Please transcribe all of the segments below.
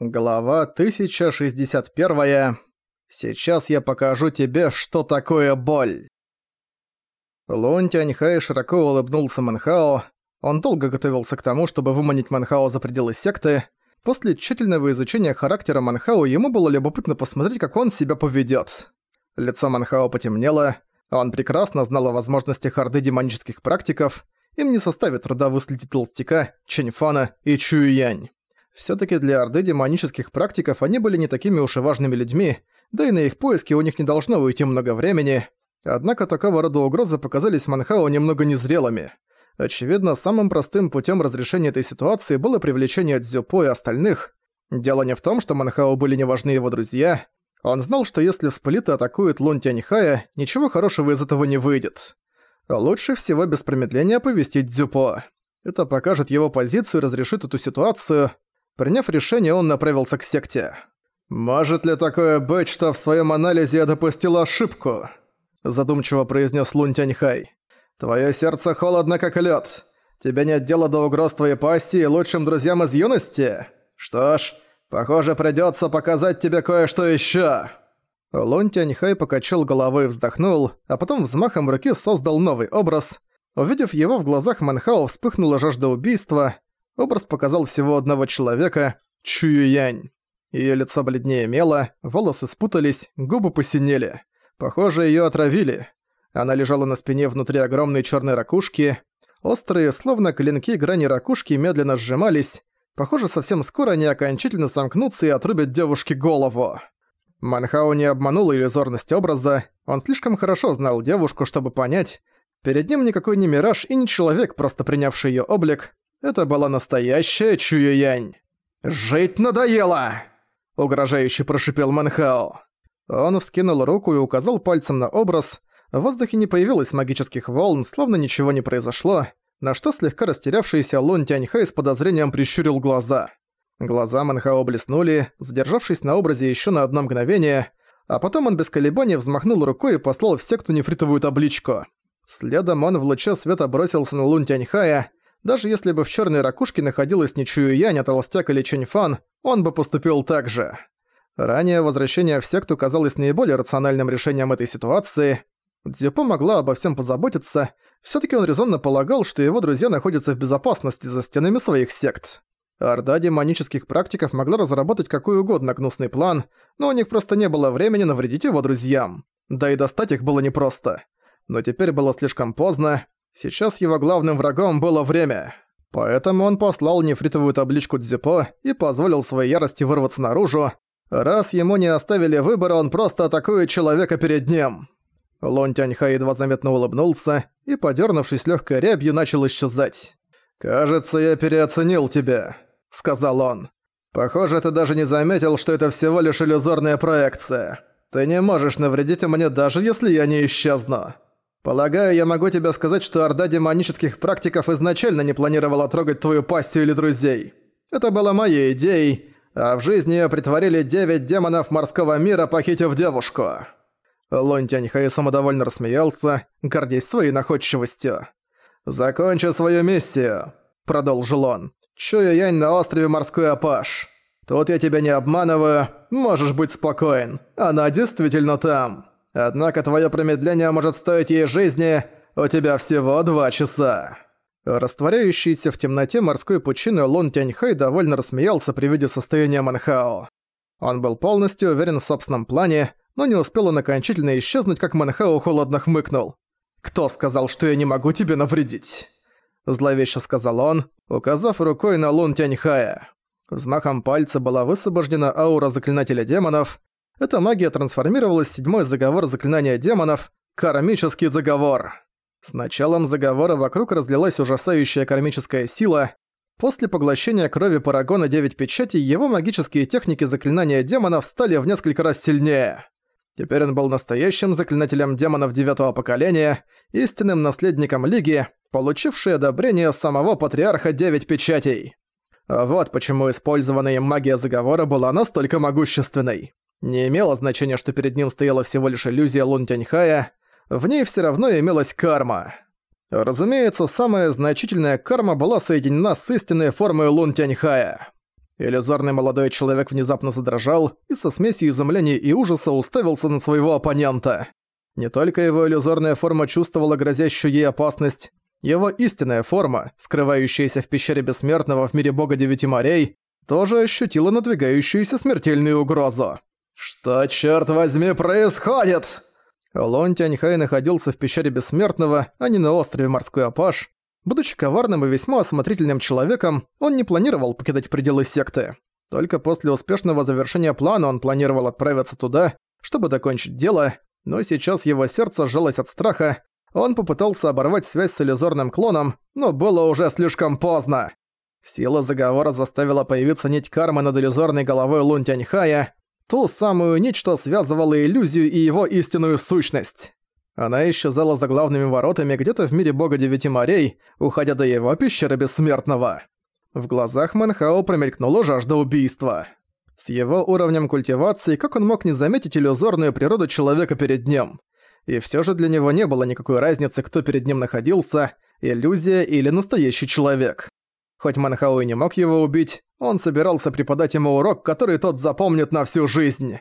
Глава 1061. Сейчас я покажу тебе, что такое боль. Лун Тяньхай широко улыбнулся Манхао. Он долго готовился к тому, чтобы выманить Манхао за пределы секты. После тщательного изучения характера Манхао ему было любопытно посмотреть, как он себя поведет. Лицо Манхао потемнело. Он прекрасно знал о возможностях орды демонических практиков. Им не составит труда выследить Толстяка, Чэньфана и Чуюянь. Всё-таки для Орды демонических практиков они были не такими уж и важными людьми, да и на их поиски у них не должно уйти много времени. Однако такого рода угрозы показались Манхао немного незрелыми. Очевидно, самым простым путём разрешения этой ситуации было привлечение Дзюпо и остальных. Дело не в том, что Манхао были не важны его друзья. Он знал, что если вспылит и атакует Лун Тяньхая, ничего хорошего из этого не выйдет. Лучше всего без промедления оповестить Дзюпо. Это покажет его позицию и разрешит эту ситуацию – Приняв решение, он направился к секте. «Может ли такое быть, что в своем анализе я допустил ошибку?» Задумчиво произнес Лун Тяньхай. «Твое сердце холодно, как лед. Тебе нет дела до угроз твоей пассии и лучшим друзьям из юности? Что ж, похоже, придется показать тебе кое-что еще. Лун Тяньхай покачал головой и вздохнул, а потом взмахом руки создал новый образ. Увидев его в глазах Манхао вспыхнула жажда убийства, Образ показал всего одного человека – Чуюянь. Её лицо бледнее мело, волосы спутались, губы посинели. Похоже, её отравили. Она лежала на спине внутри огромной чёрной ракушки. Острые, словно клинки грани ракушки, медленно сжимались. Похоже, совсем скоро они окончательно сомкнутся и отрубят девушке голову. Манхау не обманул иллюзорность образа, он слишком хорошо знал девушку, чтобы понять, перед ним никакой не мираж и не человек, просто принявший её облик, это была настоящая Чуюянь. «Жить надоело!» – угрожающе прошипел Манхао. Он вскинул руку и указал пальцем на образ. В воздухе не появилось магических волн, словно ничего не произошло, на что слегка растерявшийся Лун Тяньхэй с подозрением прищурил глаза. Глаза Манхао блеснули, задержавшись на образе еще на одно мгновение, а потом он без колебаний взмахнул рукой и послал в секту нефритовую табличку. Следом он в луче света бросился на Лун Тяньхая, даже если бы в черной ракушке находилась не Чуюянь, а Толстяк или Чэньфан, он бы поступил так же. Ранее возвращение в секту казалось наиболее рациональным решением этой ситуации. Дзюпо могла обо всем позаботиться, все таки он резонно полагал, что его друзья находятся в безопасности за стенами своих сект. Орда демонических практиков могла разработать какой угодно гнусный план, но у них просто не было времени навредить его друзьям. Да и достать их было непросто. Но теперь было слишком поздно, Сейчас его главным врагом было время. Поэтому он послал нефритовую табличку Дзюпо и позволил своей ярости вырваться наружу. Раз ему не оставили выбора, он просто атакует человека перед ним. Лон Тяньха едва заметно улыбнулся и, подернувшись легкой рябью, начал исчезать. «Кажется, я переоценил тебя», — сказал он. «Похоже, ты даже не заметил, что это всего лишь иллюзорная проекция. Ты не можешь навредить мне, даже если я не исчезну». Полагаю, я могу тебе сказать, что Орда демонических практиков изначально не планировала трогать твою пассию или друзей. Это было моей идеей, а в жизни её притворили девять демонов морского мира, похитив девушку». Лонь Тяньхай самодовольно рассмеялся, гордясь своей находчивостью. «Закончи свою миссию», — продолжил он. «Чую янь на острове Морской Апаш. Тут я тебя не обманываю, можешь быть спокоен. Она действительно там». Однако твое промедление может стоить ей жизни, у тебя всего два часа». Растворяющийся в темноте морской пучины Лун Тяньхэй довольно рассмеялся при виде состояния Манхао. Он был полностью уверен в собственном плане, но не успел он окончательно исчезнуть, как Манхао холодно хмыкнул. «Кто сказал, что я не могу тебе навредить?» Зловеще сказал он, указав рукой на Лун Тяньхая. Взмахом пальца была высвобождена аура заклинателя демонов, эта магия трансформировалась в седьмой заговор заклинания демонов – кармический заговор. С началом заговора вокруг разлилась ужасающая кармическая сила. После поглощения крови Парагона Девять Печатей его магические техники заклинания демонов стали в несколько раз сильнее. Теперь он был настоящим заклинателем демонов девятого поколения, истинным наследником Лиги, получивший одобрение самого Патриарха Девять Печатей. Вот почему использованная магия заговора была настолько могущественной. Не имело значения, что перед ним стояла всего лишь иллюзия Лун Тяньхая, в ней все равно имелась карма. Разумеется, самая значительная карма была соединена с истинной формой Лун Тяньхая. Иллюзорный молодой человек внезапно задрожал и со смесью изумления и ужаса уставился на своего оппонента. Не только его иллюзорная форма чувствовала грозящую ей опасность, его истинная форма, скрывающаяся в пещере Бессмертного в мире Бога Девяти морей, тоже ощутила надвигающуюся смертельную угрозу. «Что, черт возьми, происходит?» Лон Тяньхай находился в пещере Бессмертного, а не на острове Морской Апаш. Будучи коварным и весьма осмотрительным человеком, он не планировал покидать пределы секты. Только после успешного завершения плана он планировал отправиться туда, чтобы закончить дело, но сейчас его сердце сжалось от страха, он попытался оборвать связь с иллюзорным клоном, но было уже слишком поздно. Сила заговора заставила появиться нить кармы над иллюзорной головой Лун Тяньхая, ту самую нить, что связывала иллюзию и его истинную сущность. Она исчезала за главными воротами где-то в мире бога Девяти морей, уходя до его пещеры Бессмертного. В глазах Манхао промелькнула жажда убийства. С его уровнем культивации, как он мог не заметить иллюзорную природу человека перед ним? И всё же для него не было никакой разницы, кто перед ним находился, иллюзия или настоящий человек. Хоть Манхау и не мог его убить, он собирался преподать ему урок, который тот запомнит на всю жизнь.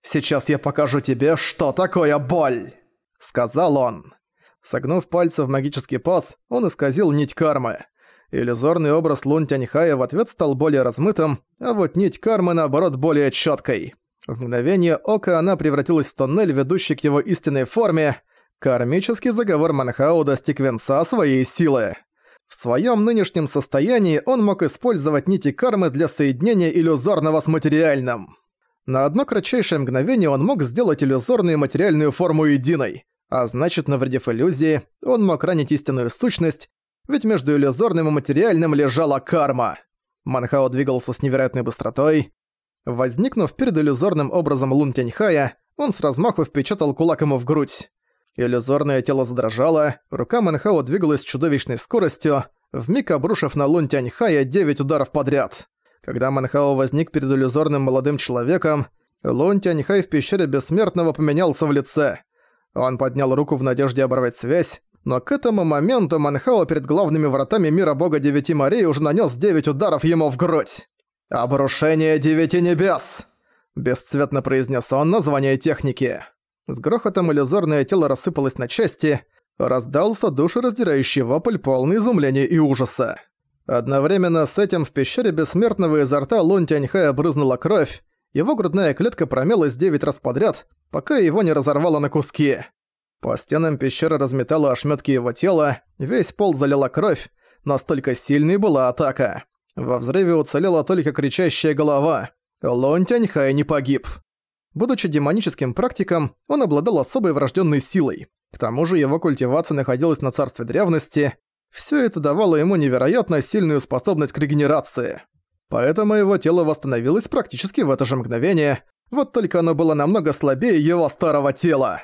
«Сейчас я покажу тебе, что такое боль!» — сказал он. Согнув пальцы в магический паз, он исказил нить кармы. Иллюзорный образ Лун Тяньхая в ответ стал более размытым, а вот нить кармы, наоборот, более чёткой. В мгновение ока она превратилась в тоннель, ведущий к его истинной форме. Кармический заговор Манхау достиг венца своей силы. В своем нынешнем состоянии он мог использовать нити кармы для соединения иллюзорного с материальным. На одно кратчайшее мгновение он мог сделать иллюзорную материальную форму единой, а значит, навредив иллюзии, он мог ранить истинную сущность, ведь между иллюзорным и материальным лежала карма. Манхао двигался с невероятной быстротой. Возникнув перед иллюзорным образом Лун Тяньхая, он с размаху впечатал кулак ему в грудь. Иллюзорное тело задрожало, рука Манхао двигалась с чудовищной скоростью, вмиг обрушив на Лун Тяньхая 9 ударов подряд. Когда Манхао возник перед иллюзорным молодым человеком, Лун Тяньхай в пещере Бессмертного поменялся в лице. Он поднял руку в надежде оборвать связь, но к этому моменту Манхао перед главными вратами мира бога Девяти морей уже нанес 9 ударов ему в грудь. «Обрушение Девяти небес!» Бесцветно произнес он название техники. С грохотом иллюзорное тело рассыпалось на части, раздался душераздирающий вопль полный изумления и ужаса. Одновременно с этим в пещере Бессмертного изо рта Лун Тяньхая брызнула кровь, его грудная клетка промелась девять раз подряд, пока его не разорвало на куски. По стенам пещеры разметала ошметки его тела, весь пол залила кровь, настолько сильной была атака. Во взрыве уцелела только кричащая голова. Лун Тяньхай не погиб. Будучи демоническим практиком, он обладал особой врожденной силой. К тому же его культивация находилась на царстве древности, все это давало ему невероятно сильную способность к регенерации. Поэтому его тело восстановилось практически в это же мгновение, вот только оно было намного слабее его старого тела.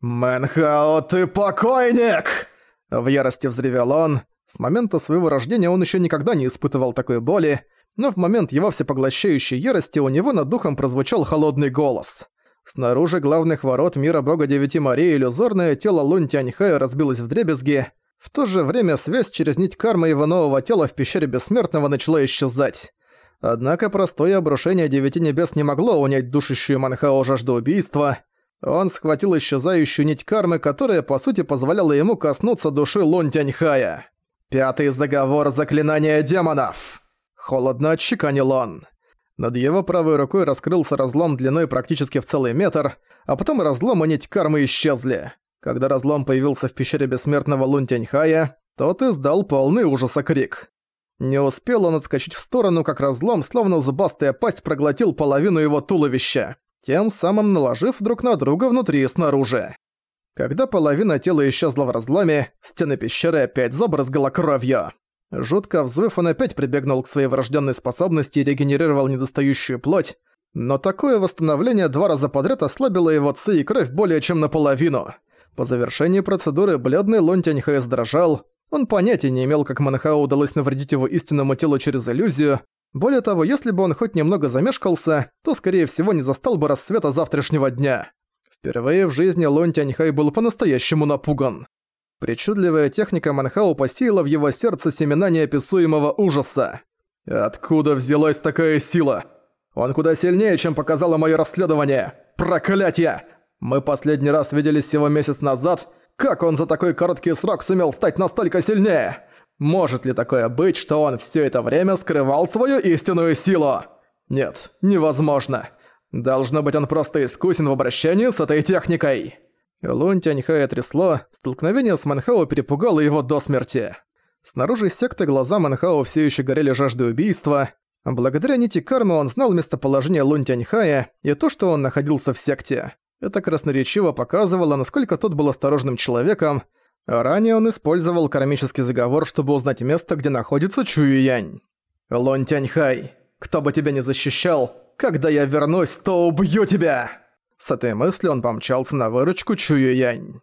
«Мэнхао, ты покойник!» В ярости взревел он. С момента своего рождения он еще никогда не испытывал такой боли, но в момент его всепоглощающей ярости у него над духом прозвучал холодный голос. Снаружи главных ворот мира бога Девяти морей иллюзорное тело Лун Тяньхая разбилось в дребезги, в то же время связь через нить кармы его нового тела в пещере Бессмертного начала исчезать. Однако простое обрушение Девяти Небес не могло унять душащую Манхао жажду убийства. Он схватил исчезающую нить кармы, которая по сути позволяла ему коснуться души Лун Тяньхая. «Пятый заговор заклинания демонов!» Холодно отчеканил он. Над его правой рукой раскрылся разлом длиной практически в целый метр, а потом разлом и нить кармы исчезли. Когда разлом появился в пещере бессмертного Лун Тяньхая, тот издал полный ужаса крик. Не успел он отскочить в сторону, как разлом, словно зубастая пасть, проглотил половину его туловища, тем самым наложив друг на друга внутри и снаружи. Когда половина тела исчезла в разломе, стены пещеры опять забрызгала кровью. Жутко взвыв, он опять прибегнул к своей врожденной способности и регенерировал недостающую плоть, но такое восстановление два раза подряд ослабило его ци и кровь более чем наполовину. По завершении процедуры бледный Лон Тяньхэ дрожал. Он понятия не имел, как Манхау удалось навредить его истинному телу через иллюзию. Более того, если бы он хоть немного замешкался, то, скорее всего, не застал бы рассвета завтрашнего дня. Впервые в жизни Лон Тяньхай был по-настоящему напуган. Причудливая техника Манхау посеяла в его сердце семена неописуемого ужаса. Откуда взялась такая сила? Он куда сильнее, чем показало мое расследование. Проклятье! Мы последний раз виделись всего месяц назад. Как он за такой короткий срок сумел стать настолько сильнее? Может ли такое быть, что он все это время скрывал свою истинную силу? Нет, невозможно. Должно быть, он просто искусен в обращении с этой техникой. Лун Тяньхая трясло, столкновение с Манхао перепугало его до смерти. Снаружи секты глаза Манхао все еще горели жаждой убийства. Благодаря нити кармы он знал местоположение Лун Тяньхая и то, что он находился в секте. Это красноречиво показывало, насколько тот был осторожным человеком. Ранее он использовал кармический заговор, чтобы узнать место, где находится Чую Янь. «Лун Тяньхай, кто бы тебя не защищал, когда я вернусь, то убью тебя!» С этой мыслью он помчался на выручку Чую Янь.